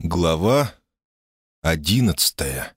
Глава одиннадцатая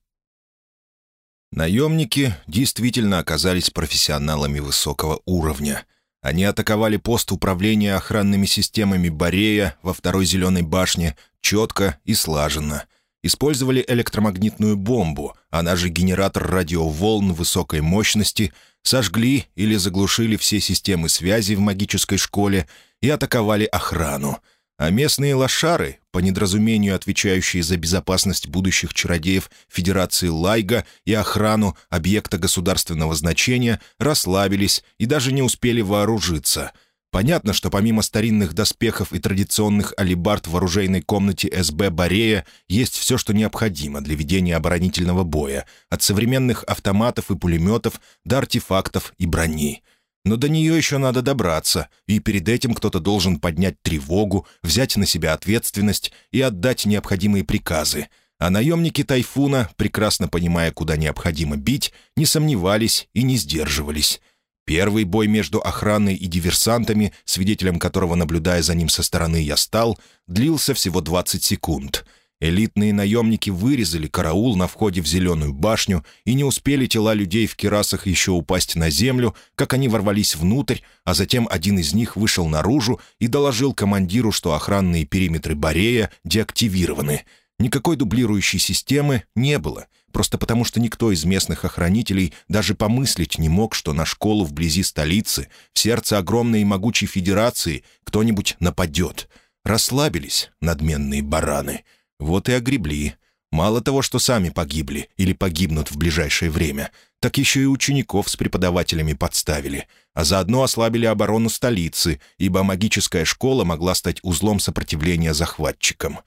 Наемники действительно оказались профессионалами высокого уровня. Они атаковали пост управления охранными системами Борея во второй «Зеленой башне» четко и слаженно. Использовали электромагнитную бомбу, она же генератор радиоволн высокой мощности, сожгли или заглушили все системы связи в магической школе и атаковали охрану — а местные лошары, по недоразумению отвечающие за безопасность будущих чародеев Федерации Лайга и охрану объекта государственного значения, расслабились и даже не успели вооружиться. Понятно, что помимо старинных доспехов и традиционных алибард в оружейной комнате СБ «Борея» есть все, что необходимо для ведения оборонительного боя, от современных автоматов и пулеметов до артефактов и брони — но до нее еще надо добраться, и перед этим кто-то должен поднять тревогу, взять на себя ответственность и отдать необходимые приказы. А наемники «Тайфуна», прекрасно понимая, куда необходимо бить, не сомневались и не сдерживались. Первый бой между охраной и диверсантами, свидетелем которого, наблюдая за ним со стороны, я стал, длился всего 20 секунд — Элитные наемники вырезали караул на входе в Зеленую башню, и не успели тела людей в керасах еще упасть на землю, как они ворвались внутрь, а затем один из них вышел наружу и доложил командиру, что охранные периметры Борея деактивированы. Никакой дублирующей системы не было, просто потому что никто из местных охранителей даже помыслить не мог, что на школу вблизи столицы, в сердце огромной и могучей федерации, кто-нибудь нападет. Расслабились надменные бараны — вот и огребли. Мало того, что сами погибли или погибнут в ближайшее время, так еще и учеников с преподавателями подставили, а заодно ослабили оборону столицы, ибо магическая школа могла стать узлом сопротивления захватчикам.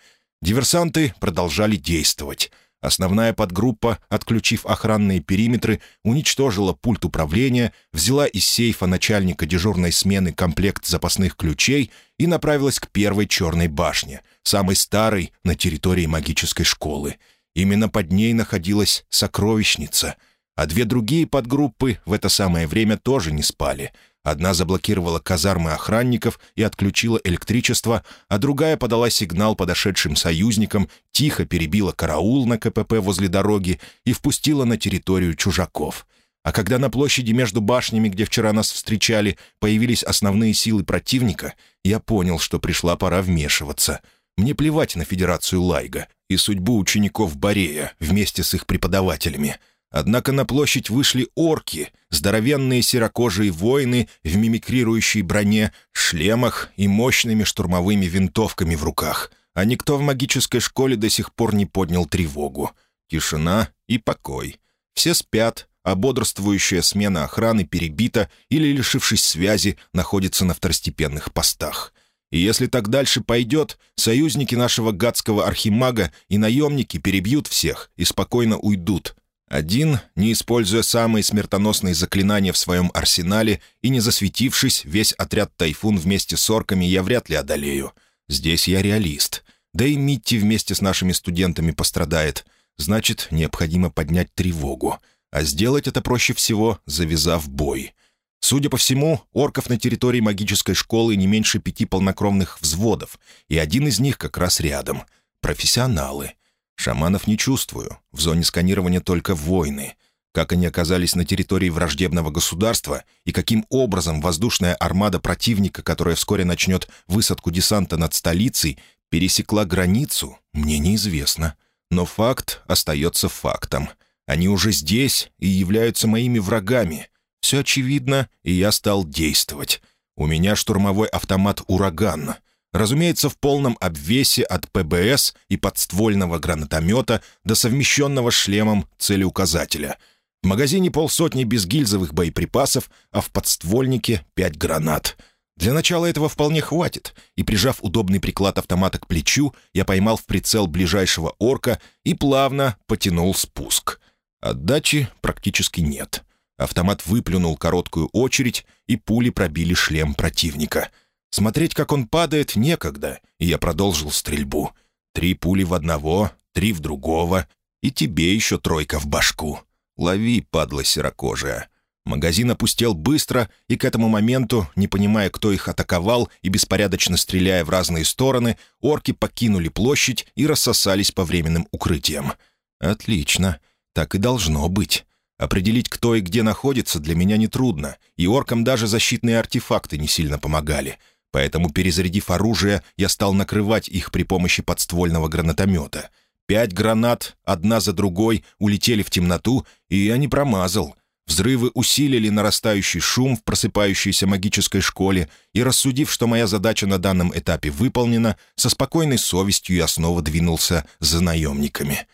Диверсанты продолжали действовать — Основная подгруппа, отключив охранные периметры, уничтожила пульт управления, взяла из сейфа начальника дежурной смены комплект запасных ключей и направилась к первой черной башне, самой старой на территории магической школы. Именно под ней находилась сокровищница, а две другие подгруппы в это самое время тоже не спали — Одна заблокировала казармы охранников и отключила электричество, а другая подала сигнал подошедшим союзникам, тихо перебила караул на КПП возле дороги и впустила на территорию чужаков. А когда на площади между башнями, где вчера нас встречали, появились основные силы противника, я понял, что пришла пора вмешиваться. Мне плевать на Федерацию Лайга и судьбу учеников Борея вместе с их преподавателями — Однако на площадь вышли орки, здоровенные серокожие воины в мимикрирующей броне, шлемах и мощными штурмовыми винтовками в руках. А никто в магической школе до сих пор не поднял тревогу. Тишина и покой. Все спят, а бодрствующая смена охраны перебита или, лишившись связи, находится на второстепенных постах. И если так дальше пойдет, союзники нашего гадского архимага и наемники перебьют всех и спокойно уйдут, один, не используя самые смертоносные заклинания в своем арсенале и не засветившись, весь отряд «Тайфун» вместе с орками я вряд ли одолею. Здесь я реалист. Да и Митти вместе с нашими студентами пострадает. Значит, необходимо поднять тревогу. А сделать это проще всего, завязав бой. Судя по всему, орков на территории магической школы не меньше пяти полнокровных взводов, и один из них как раз рядом. Профессионалы — Шаманов не чувствую. В зоне сканирования только войны. Как они оказались на территории враждебного государства и каким образом воздушная армада противника, которая вскоре начнет высадку десанта над столицей, пересекла границу, мне неизвестно. Но факт остается фактом. Они уже здесь и являются моими врагами. Все очевидно, и я стал действовать. У меня штурмовой автомат «Ураган». Разумеется, в полном обвесе от ПБС и подствольного гранатомета до совмещенного шлемом целеуказателя. В магазине полсотни безгильзовых боеприпасов, а в подствольнике пять гранат. Для начала этого вполне хватит, и, прижав удобный приклад автомата к плечу, я поймал в прицел ближайшего орка и плавно потянул спуск. Отдачи практически нет. Автомат выплюнул короткую очередь, и пули пробили шлем противника — Смотреть, как он падает, некогда, и я продолжил стрельбу. Три пули в одного, три в другого, и тебе еще тройка в башку. Лови, падла серокожая. Магазин опустел быстро, и к этому моменту, не понимая, кто их атаковал и беспорядочно стреляя в разные стороны, орки покинули площадь и рассосались по временным укрытиям. «Отлично. Так и должно быть. Определить, кто и где находится, для меня нетрудно, и оркам даже защитные артефакты не сильно помогали. Поэтому, перезарядив оружие, я стал накрывать их при помощи подствольного гранатомета. Пять гранат, одна за другой, улетели в темноту, и я не промазал — Взрывы усилили нарастающий шум в просыпающейся магической школе, и, рассудив, что моя задача на данном этапе выполнена, со спокойной совестью я снова двинулся за наемниками.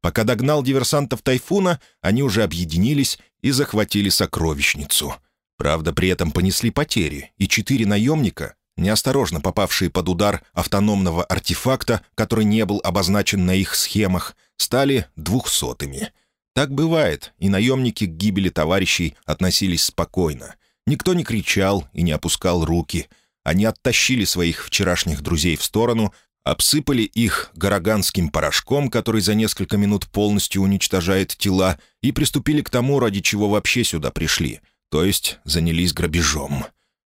Пока догнал диверсантов «Тайфуна», они уже объединились и захватили сокровищницу. Правда, при этом понесли потери, и четыре наемника, неосторожно попавшие под удар автономного артефакта, который не был обозначен на их схемах, стали двухсотыми — так бывает, и наемники к гибели товарищей относились спокойно. Никто не кричал и не опускал руки. Они оттащили своих вчерашних друзей в сторону, обсыпали их гороганским порошком, который за несколько минут полностью уничтожает тела, и приступили к тому, ради чего вообще сюда пришли, то есть занялись грабежом.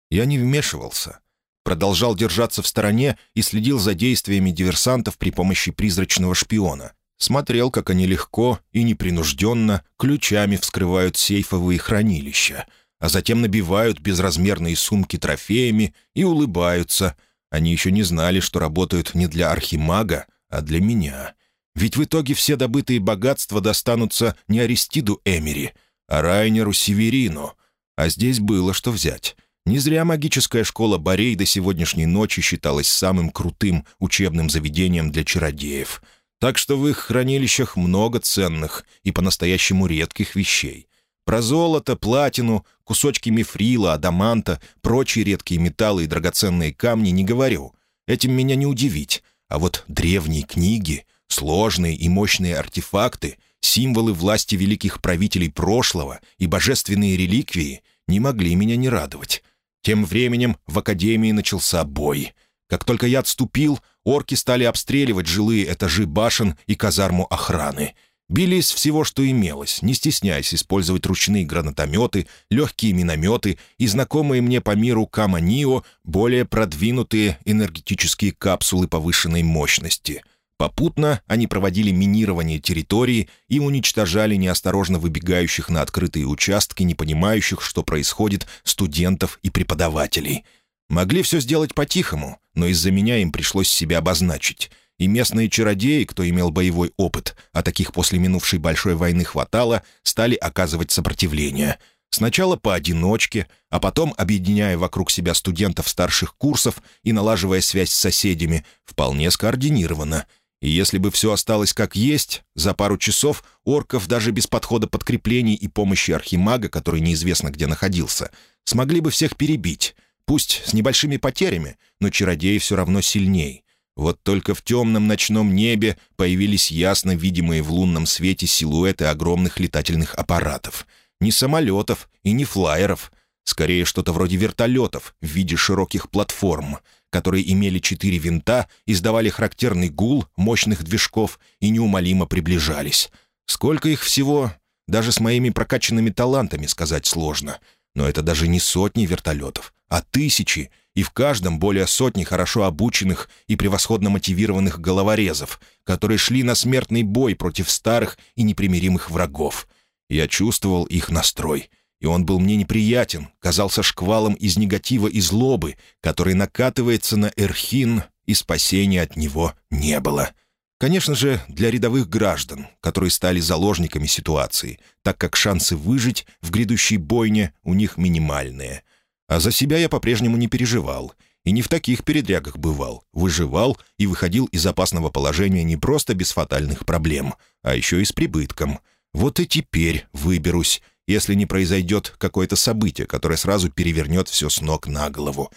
Я не вмешивался. Продолжал держаться в стороне и следил за действиями диверсантов при помощи призрачного шпиона — смотрел, как они легко и непринужденно ключами вскрывают сейфовые хранилища, а затем набивают безразмерные сумки трофеями и улыбаются. Они еще не знали, что работают не для архимага, а для меня. Ведь в итоге все добытые богатства достанутся не Аристиду Эмери, а Райнеру Северину. А здесь было что взять. Не зря магическая школа Борей до сегодняшней ночи считалась самым крутым учебным заведением для чародеев — так что в их хранилищах много ценных и по-настоящему редких вещей. Про золото, платину, кусочки мифрила, адаманта, прочие редкие металлы и драгоценные камни не говорю. Этим меня не удивить. А вот древние книги, сложные и мощные артефакты, символы власти великих правителей прошлого и божественные реликвии не могли меня не радовать. Тем временем в Академии начался бой. Как только я отступил, орки стали обстреливать жилые этажи башен и казарму охраны. Били из всего, что имелось, не стесняясь использовать ручные гранатометы, легкие минометы и знакомые мне по миру Кама-Нио более продвинутые энергетические капсулы повышенной мощности. Попутно они проводили минирование территории и уничтожали неосторожно выбегающих на открытые участки, не понимающих, что происходит, студентов и преподавателей — Могли все сделать по-тихому, но из-за меня им пришлось себя обозначить. И местные чародеи, кто имел боевой опыт, а таких после минувшей большой войны хватало, стали оказывать сопротивление. Сначала поодиночке, а потом объединяя вокруг себя студентов старших курсов и налаживая связь с соседями, вполне скоординированно. И если бы все осталось как есть, за пару часов орков даже без подхода подкреплений и помощи архимага, который неизвестно где находился, смогли бы всех перебить. Пусть с небольшими потерями, но чародей все равно сильней. Вот только в темном ночном небе появились ясно видимые в лунном свете силуэты огромных летательных аппаратов. Не самолетов и не флайеров. Скорее, что-то вроде вертолетов в виде широких платформ, которые имели четыре винта, издавали характерный гул мощных движков и неумолимо приближались. Сколько их всего, даже с моими прокачанными талантами сказать сложно. Но это даже не сотни вертолетов, а тысячи, и в каждом более сотни хорошо обученных и превосходно мотивированных головорезов, которые шли на смертный бой против старых и непримиримых врагов. Я чувствовал их настрой, и он был мне неприятен, казался шквалом из негатива и злобы, который накатывается на Эрхин, и спасения от него не было. Конечно же, для рядовых граждан, которые стали заложниками ситуации, так как шансы выжить в грядущей бойне у них минимальные — а за себя я по-прежнему не переживал. И не в таких передрягах бывал. Выживал и выходил из опасного положения не просто без фатальных проблем, а еще и с прибытком. Вот и теперь выберусь, если не произойдет какое-то событие, которое сразу перевернет все с ног на голову.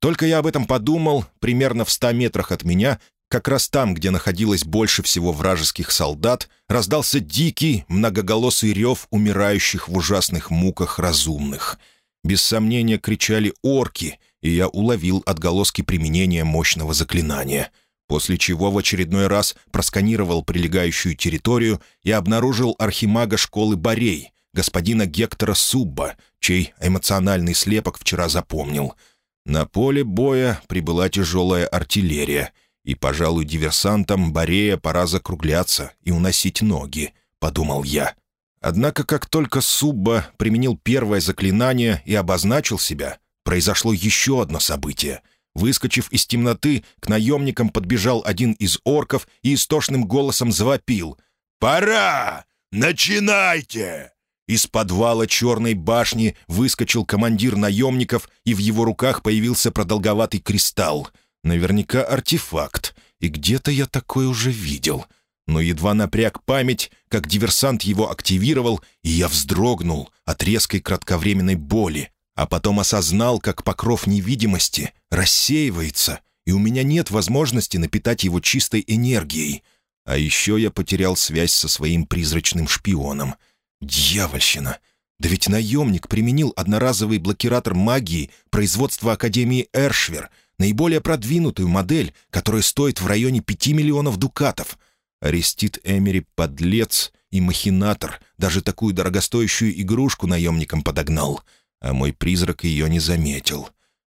Только я об этом подумал, примерно в ста метрах от меня, как раз там, где находилось больше всего вражеских солдат, раздался дикий, многоголосый рев умирающих в ужасных муках разумных — без сомнения кричали орки, и я уловил отголоски применения мощного заклинания, после чего в очередной раз просканировал прилегающую территорию и обнаружил архимага школы Борей, господина Гектора Субба, чей эмоциональный слепок вчера запомнил. На поле боя прибыла тяжелая артиллерия, и, пожалуй, диверсантам Борея пора закругляться и уносить ноги, — подумал я. Однако, как только Субба применил первое заклинание и обозначил себя, произошло еще одно событие. Выскочив из темноты, к наемникам подбежал один из орков и истошным голосом завопил. «Пора! Начинайте!» Из подвала черной башни выскочил командир наемников, и в его руках появился продолговатый кристалл. Наверняка артефакт, и где-то я такой уже видел. Но едва напряг память, как диверсант его активировал, и я вздрогнул от резкой кратковременной боли, а потом осознал, как покров невидимости рассеивается, и у меня нет возможности напитать его чистой энергией. А еще я потерял связь со своим призрачным шпионом. Дьявольщина! Да ведь наемник применил одноразовый блокиратор магии производства Академии Эршвер, наиболее продвинутую модель, которая стоит в районе пяти миллионов дукатов. Арестит Эмери — подлец и махинатор, даже такую дорогостоящую игрушку наемникам подогнал — а мой призрак ее не заметил.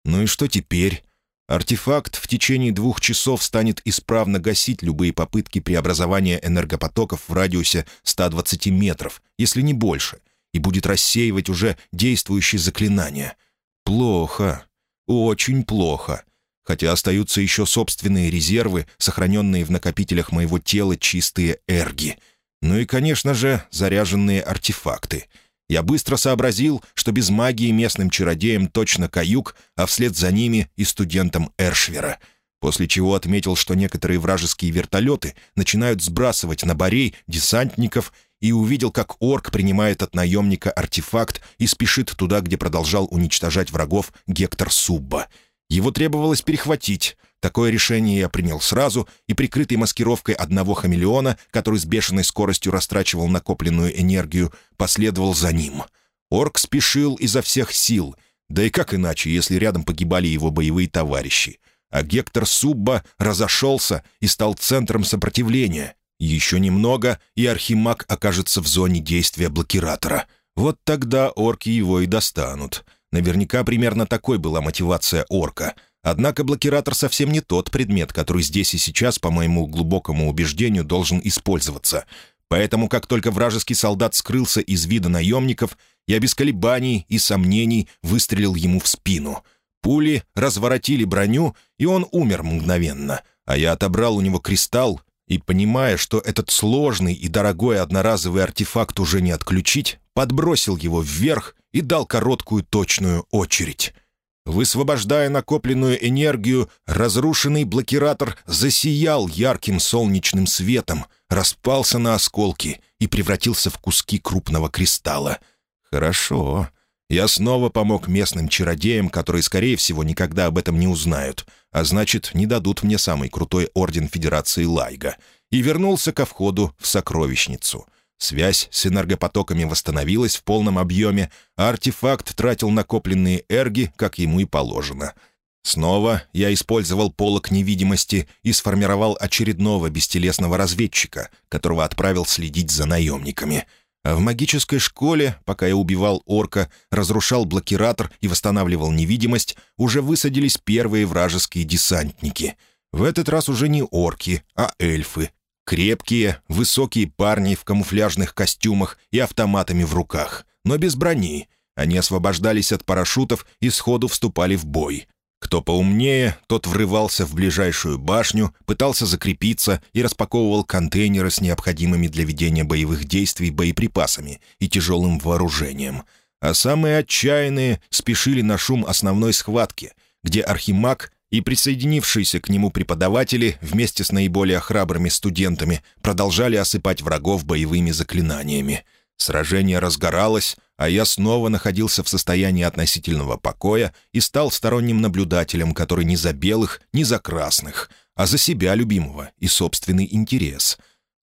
Ну и что теперь? Артефакт в течение двух часов станет исправно гасить любые попытки преобразования энергопотоков в радиусе 120 метров, если не больше, и будет рассеивать уже действующие заклинания. Плохо. Очень плохо. Хотя остаются еще собственные резервы, сохраненные в накопителях моего тела чистые эрги. Ну и, конечно же, заряженные артефакты — я быстро сообразил, что без магии местным чародеям точно каюк, а вслед за ними и студентам Эршвера. После чего отметил, что некоторые вражеские вертолеты начинают сбрасывать на барей десантников и увидел, как орк принимает от наемника артефакт и спешит туда, где продолжал уничтожать врагов Гектор Субба. Его требовалось перехватить, Такое решение я принял сразу, и прикрытый маскировкой одного хамелеона, который с бешеной скоростью растрачивал накопленную энергию, последовал за ним. Орк спешил изо всех сил, да и как иначе, если рядом погибали его боевые товарищи. А Гектор Субба разошелся и стал центром сопротивления. Еще немного, и Архимаг окажется в зоне действия блокиратора. Вот тогда орки его и достанут. Наверняка примерно такой была мотивация орка — Однако блокиратор совсем не тот предмет, который здесь и сейчас, по моему глубокому убеждению, должен использоваться. Поэтому, как только вражеский солдат скрылся из вида наемников, я без колебаний и сомнений выстрелил ему в спину. Пули разворотили броню, и он умер мгновенно, а я отобрал у него кристалл и, понимая, что этот сложный и дорогой одноразовый артефакт уже не отключить, подбросил его вверх и дал короткую точную очередь. Высвобождая накопленную энергию, разрушенный блокиратор засиял ярким солнечным светом, распался на осколки и превратился в куски крупного кристалла. «Хорошо. Я снова помог местным чародеям, которые, скорее всего, никогда об этом не узнают, а значит, не дадут мне самый крутой орден Федерации Лайга, и вернулся ко входу в сокровищницу». Связь с энергопотоками восстановилась в полном объеме, а артефакт тратил накопленные эрги, как ему и положено. Снова я использовал полок невидимости и сформировал очередного бестелесного разведчика, которого отправил следить за наемниками. А в магической школе, пока я убивал орка, разрушал блокиратор и восстанавливал невидимость, уже высадились первые вражеские десантники. В этот раз уже не орки, а эльфы, Крепкие, высокие парни в камуфляжных костюмах и автоматами в руках, но без брони. Они освобождались от парашютов и сходу вступали в бой. Кто поумнее, тот врывался в ближайшую башню, пытался закрепиться и распаковывал контейнеры с необходимыми для ведения боевых действий боеприпасами и тяжелым вооружением. А самые отчаянные спешили на шум основной схватки, где Архимаг и присоединившиеся к нему преподаватели вместе с наиболее храбрыми студентами продолжали осыпать врагов боевыми заклинаниями. Сражение разгоралось, а я снова находился в состоянии относительного покоя и стал сторонним наблюдателем, который не за белых, не за красных, а за себя любимого и собственный интерес.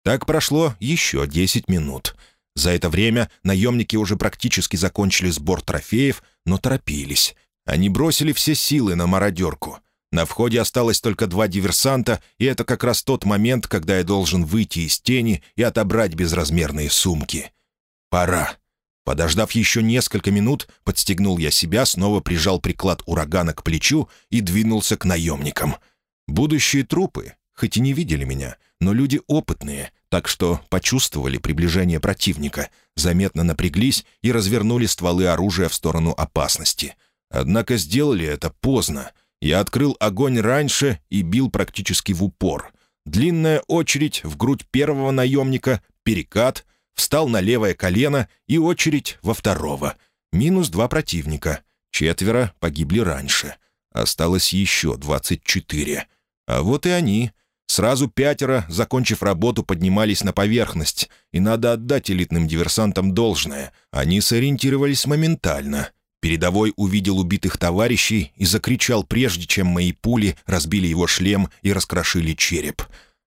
Так прошло еще десять минут. За это время наемники уже практически закончили сбор трофеев, но торопились. Они бросили все силы на мародерку — на входе осталось только два диверсанта, и это как раз тот момент, когда я должен выйти из тени и отобрать безразмерные сумки. Пора. Подождав еще несколько минут, подстегнул я себя, снова прижал приклад урагана к плечу и двинулся к наемникам. Будущие трупы, хоть и не видели меня, но люди опытные, так что почувствовали приближение противника, заметно напряглись и развернули стволы оружия в сторону опасности. Однако сделали это поздно. Я открыл огонь раньше и бил практически в упор. Длинная очередь в грудь первого наемника, перекат, встал на левое колено и очередь во второго. Минус два противника. Четверо погибли раньше. Осталось еще двадцать четыре. А вот и они. Сразу пятеро, закончив работу, поднимались на поверхность. И надо отдать элитным диверсантам должное. Они сориентировались моментально. Передовой увидел убитых товарищей и закричал, прежде чем мои пули разбили его шлем и раскрошили череп.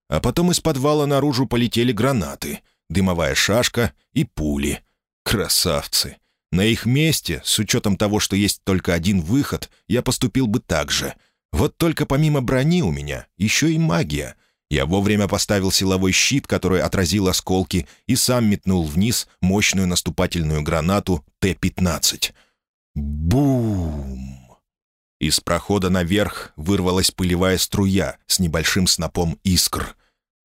А потом из подвала наружу полетели гранаты — дымовая шашка и пули. Красавцы! На их месте, с учетом того, что есть только один выход, я поступил бы так же. Вот только помимо брони у меня еще и магия. Я вовремя поставил силовой щит, который отразил осколки, и сам метнул вниз мощную наступательную гранату Т-15. Бум! Из прохода наверх вырвалась пылевая струя с небольшим снопом искр —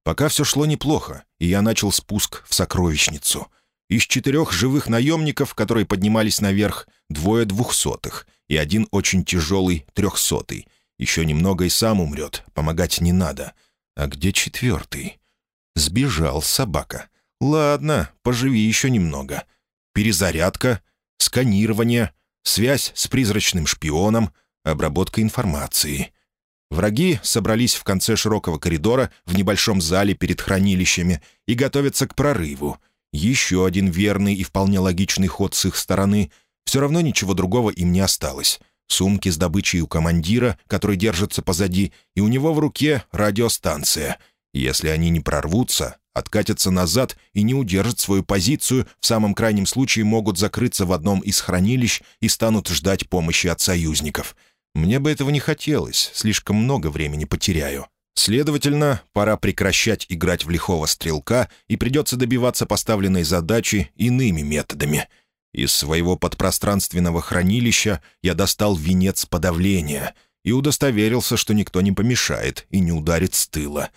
Пока все шло неплохо, и я начал спуск в сокровищницу. Из четырех живых наемников, которые поднимались наверх, двое двухсотых и один очень тяжелый трехсотый. Еще немного и сам умрет, помогать не надо. А где четвертый? Сбежал собака. Ладно, поживи еще немного. Перезарядка, сканирование, связь с призрачным шпионом, обработка информации — Враги собрались в конце широкого коридора в небольшом зале перед хранилищами и готовятся к прорыву. Еще один верный и вполне логичный ход с их стороны. Все равно ничего другого им не осталось. Сумки с добычей у командира, который держится позади, и у него в руке радиостанция. Если они не прорвутся, откатятся назад и не удержат свою позицию, в самом крайнем случае могут закрыться в одном из хранилищ и станут ждать помощи от союзников — мне бы этого не хотелось, слишком много времени потеряю. Следовательно, пора прекращать играть в лихого стрелка и придется добиваться поставленной задачи иными методами. Из своего подпространственного хранилища я достал венец подавления и удостоверился, что никто не помешает и не ударит с тыла,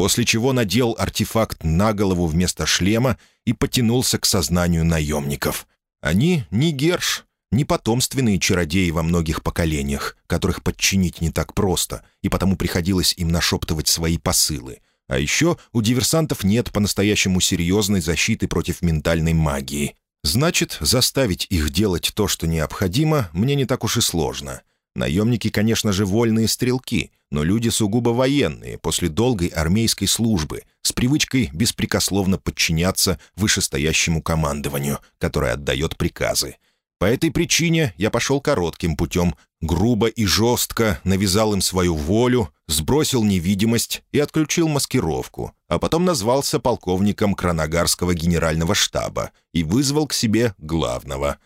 после чего надел артефакт на голову вместо шлема и потянулся к сознанию наемников. Они не Герш, не потомственные чародеи во многих поколениях, которых подчинить не так просто, и потому приходилось им нашептывать свои посылы. А еще у диверсантов нет по-настоящему серьезной защиты против ментальной магии. Значит, заставить их делать то, что необходимо, мне не так уж и сложно. Наемники, конечно же, вольные стрелки, но люди сугубо военные, после долгой армейской службы, с привычкой беспрекословно подчиняться вышестоящему командованию, которое отдает приказы. По этой причине я пошел коротким путем, грубо и жестко навязал им свою волю, сбросил невидимость и отключил маскировку, а потом назвался полковником Краногарского генерального штаба и вызвал к себе главного.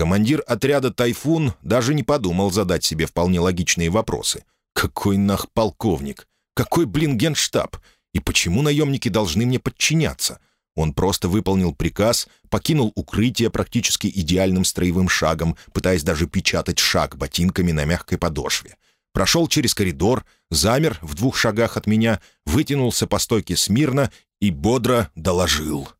Командир отряда «Тайфун» даже не подумал задать себе вполне логичные вопросы. «Какой нах полковник? Какой, блин, генштаб? И почему наемники должны мне подчиняться?» Он просто выполнил приказ, покинул укрытие практически идеальным строевым шагом, пытаясь даже печатать шаг ботинками на мягкой подошве. Прошел через коридор, замер в двух шагах от меня, вытянулся по стойке смирно и бодро доложил.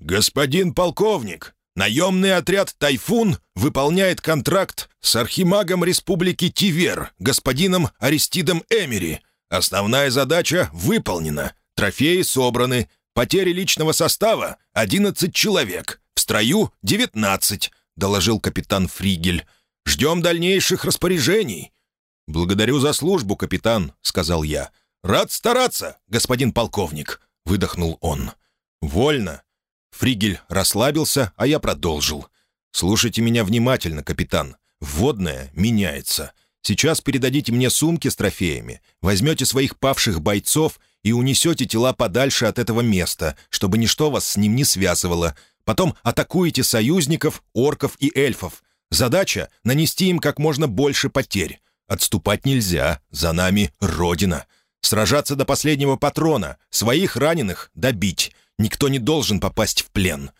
«Господин полковник, наемный отряд «Тайфун» выполняет контракт с архимагом Республики Тивер, господином Аристидом Эмери. Основная задача выполнена, трофеи собраны, Потери личного состава — 11 человек, в строю — 19», — доложил капитан Фригель. «Ждем дальнейших распоряжений». «Благодарю за службу, капитан», — сказал я. «Рад стараться, господин полковник», — выдохнул он. «Вольно». Фригель расслабился, а я продолжил. «Слушайте меня внимательно, капитан. Вводная меняется. Сейчас передадите мне сумки с трофеями, возьмете своих павших бойцов и унесете тела подальше от этого места, чтобы ничто вас с ним не связывало. Потом атакуете союзников, орков и эльфов. Задача — нанести им как можно больше потерь. Отступать нельзя, за нами Родина. Сражаться до последнего патрона, своих раненых добить. Никто не должен попасть в плен.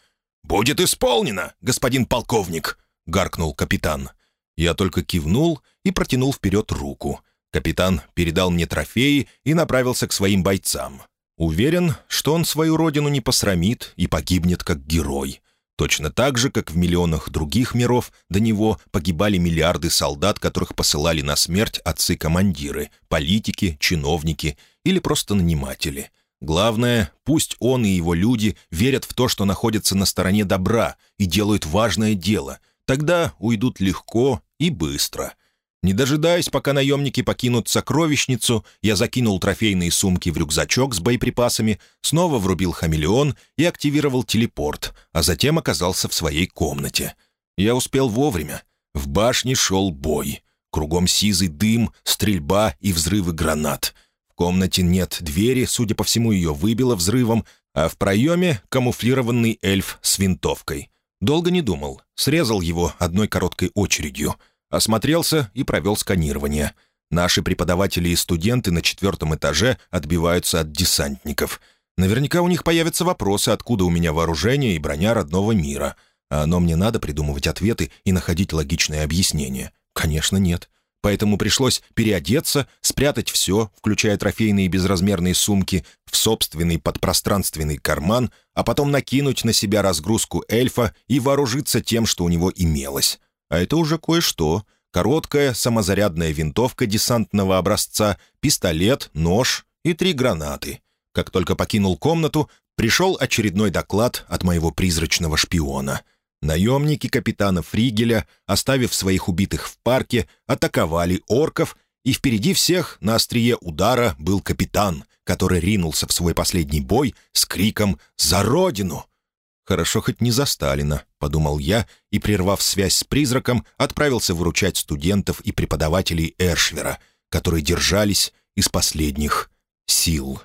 «Будет исполнено, господин полковник!» — гаркнул капитан. Я только кивнул и протянул вперед руку. Капитан передал мне трофеи и направился к своим бойцам. Уверен, что он свою родину не посрамит и погибнет как герой. Точно так же, как в миллионах других миров до него погибали миллиарды солдат, которых посылали на смерть отцы-командиры, политики, чиновники или просто наниматели. Главное, пусть он и его люди верят в то, что находятся на стороне добра и делают важное дело. Тогда уйдут легко и быстро — не дожидаясь, пока наемники покинут сокровищницу, я закинул трофейные сумки в рюкзачок с боеприпасами, снова врубил хамелеон и активировал телепорт, а затем оказался в своей комнате. Я успел вовремя. В башне шел бой. Кругом сизый дым, стрельба и взрывы гранат. Комнате нет двери, судя по всему, ее выбило взрывом, а в проеме камуфлированный эльф с винтовкой. Долго не думал, срезал его одной короткой очередью — Осмотрелся и провел сканирование. Наши преподаватели и студенты на четвертом этаже отбиваются от десантников. Наверняка у них появятся вопросы, откуда у меня вооружение и броня родного мира. А оно мне надо придумывать ответы и находить логичное объяснение. Конечно, нет. Поэтому пришлось переодеться, спрятать все, включая трофейные безразмерные сумки, в собственный подпространственный карман, а потом накинуть на себя разгрузку эльфа и вооружиться тем, что у него имелось. А это уже кое-что. Короткая самозарядная винтовка десантного образца, пистолет, нож и три гранаты. Как только покинул комнату, пришел очередной доклад от моего призрачного шпиона. Наемники капитана Фригеля, оставив своих убитых в парке, атаковали орков, и впереди всех на острие удара был капитан, который ринулся в свой последний бой с криком «За Родину!» «Хорошо хоть не за Сталина», — подумал я, и, прервав связь с призраком, отправился выручать студентов и преподавателей Эршвера, которые держались из последних сил.